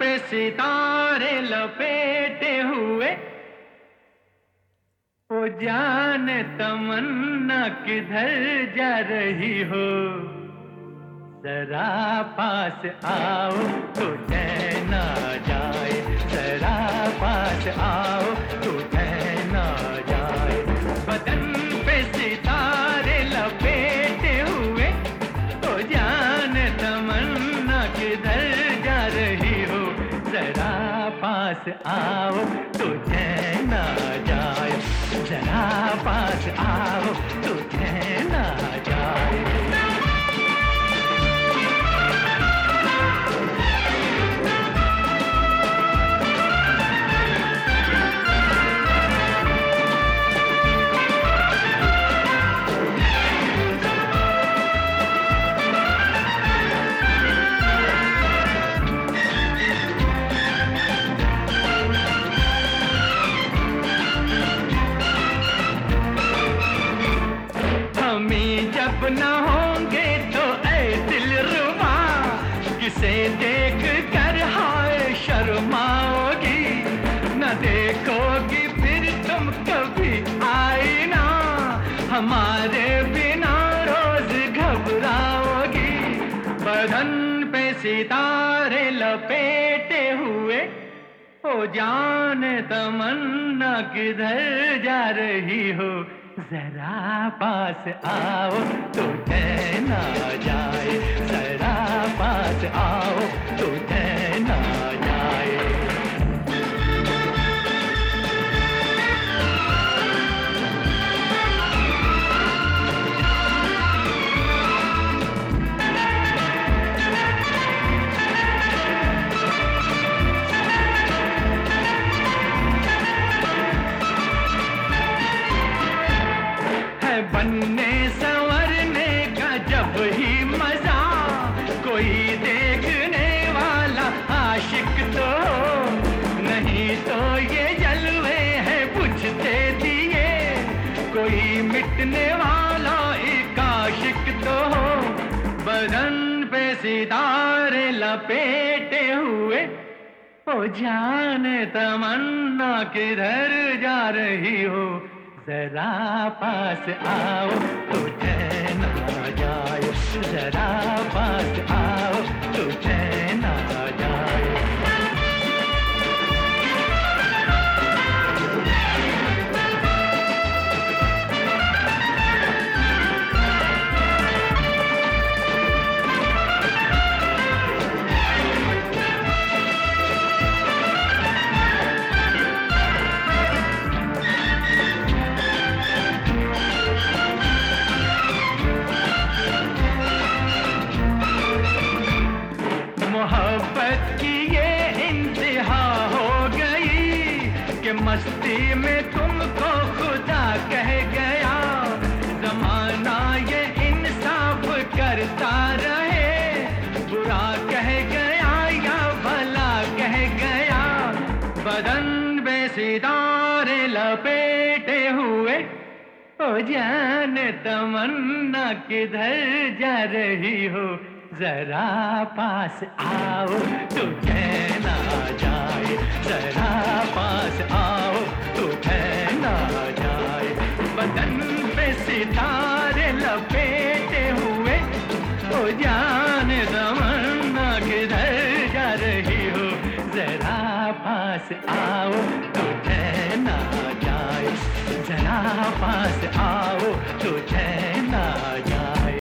सितारे लपेटे हुए। ओ जान तमन्ना किधर जा रही हो। जरा पास आओ तो ना जाए। जरा पास आओ पास आओ तो ना जाए जरा पास आओ तो ना न होंगे तो ऐ दिल रुबा किसे देख कर हाय शर्माओगी? न देखोगी फिर तुम कभी आई ना हमारे बिना रोज घबराओगी। बदन पे सितारे लपेटे हुए। ओ जान तमन्ना किधर जा रही हो? जरा पास आओ तो ना जाए। जरा पास आओ तो बनने संवरने का जब ही मज़ा, कोई देखने वाला आशिक तो नहीं तो ये जलवे हैं बुझते दिए। कोई मिटने वाला एक आशिक तो हो बदन पे सितारे लपेटे हुए। ओ जान तमन्ना किधर जा रही हो? जरा पास आओ तो ना जाए जरा पास आओ। मस्ती में तुमको खुदा कह गया। जमाना ये इंसाफ करता रहे। बुरा कह गया या भला कह गया। बदन में सितारे लपेटे हुए। ओ जान तमन्ना किधर जा रही हो? जरा पास आओ तो ना जाए। जरा पास आओ तो ना जाए। बदन पे सितारे लपेटे हुए ओ जान तमन्ना किधर जा रही हो। जरा पास आओ तो ना जाए। जरा पास आओ तो